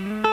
Nye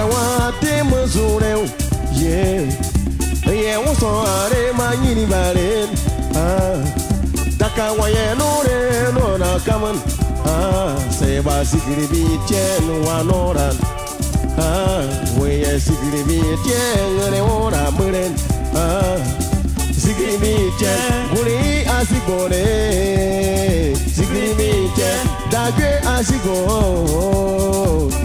Waye taka wa te muzure ye Ye wuso are ma nyini bare. Ah. Taka waye nore no na kaman ah. Se ba sigiri bi chen wa noran ah. Weye sigiri bi chen ne ora muren ah. Sigiri bi chen guri asigore Sigiri bi chen dagwe asigo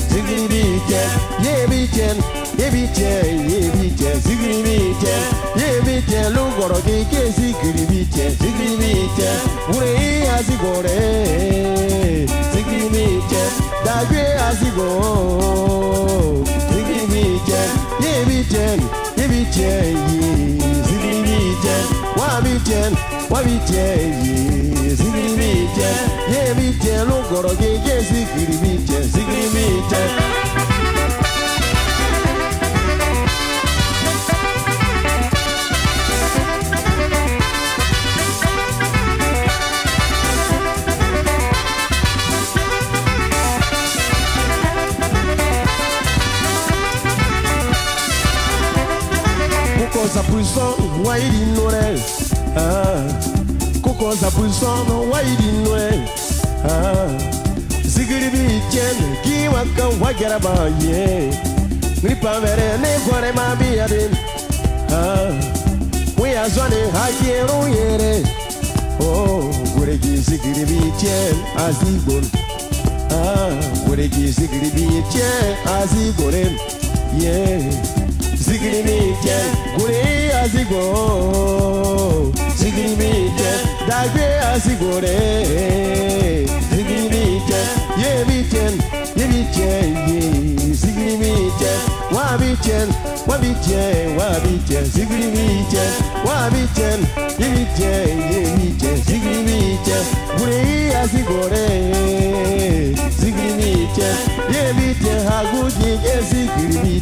Sigiri bi chen ye bi chen ye bi chen ye bi chen Sigiri bi chen ye bi chen lugoro ke ke sigiri bi chen Sigiri bi chen guri asigore Sigiri bi chen dagwe asigo Sigiri bi chen ye bi chen ye bi chen ye Sigiri bi chen wa bi chen kukosa puissant waidi noel ah kukosa puissant waidi noel ah sigiri bi chen ki waka wagera ba ye gripa vere ne kore ma bi adin ah we azwane hakiero yere. Oh gure ki sigiri bi chen azibon ah gure ki sigiri bi chen azigoren yeah Zigiri mi jẹ, gure azigo. Zigiri mi dagbe azigo re. Zigiri mi jẹ, ye mi jẹ, ye mi jẹ ye. Zigiri mi jẹ, wa mi jẹ, wa mi jẹ, wa mi jẹ. Zigiri mi jẹ, wa mi ye mi ye mi jẹ. Zigiri gure azigo re. Zigiri ye mi jẹ, haguji ye zigiri mi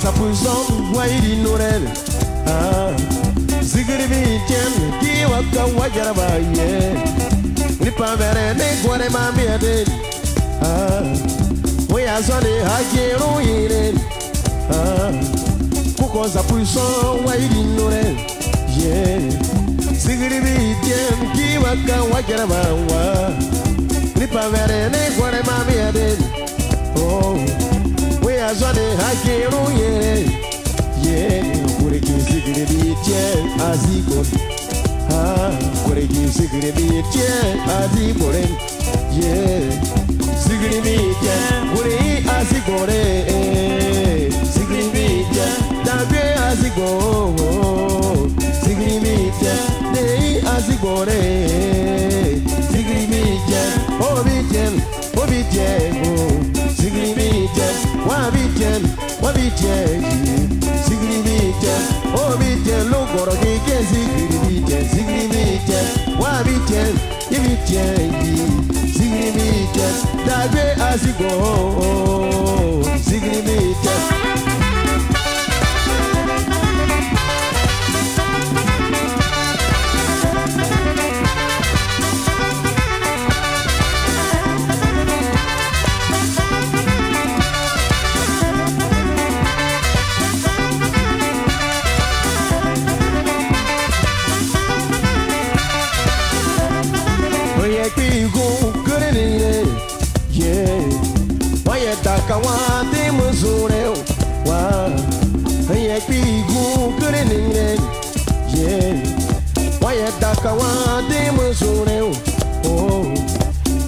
sa puissance wairi norel ah. Sigiri bi chen ki waka wajara ba ye ni pa mere ne gore ma mi ade ah. We aso ne hakiru yire ah. Kuko sa puissance wairi norel yeah. Sigiri bi chen ki waka wajara ba wa ni pa mere ne gore ma mi ade oh we azwane hakiru yere yere kure ki sigire bi tie azikon ha kure ki sigire bi tie azikore. Ye sigire bi tie kure azikore jẹ yìí sigiri mi jẹ ó bí jẹ ló gbọdọ kéèké sigiri mi jẹ sigiri mi jẹ wọn àbí jẹ ibi jẹ yìí mi mi. Oye takawa de musure oh.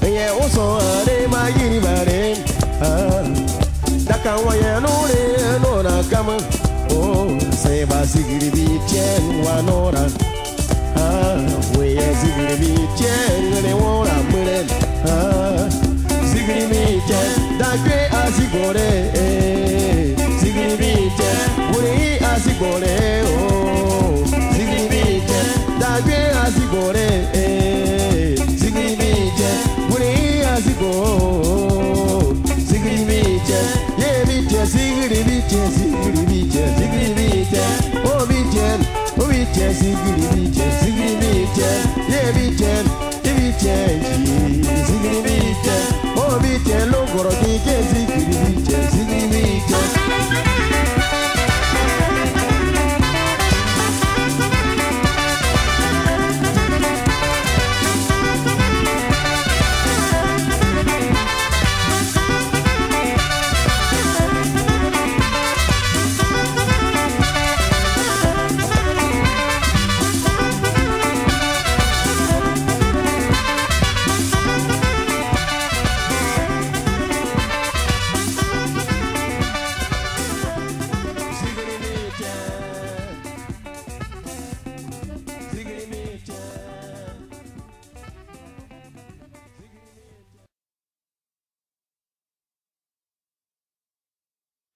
Oye oso are ma yiri bare ah Takawa ya nore nora kama oh. Se ba sigiri bi chen wa nora sigiri bi jẹ sigiri bi jẹ ye bi jẹ ibi jẹ yìí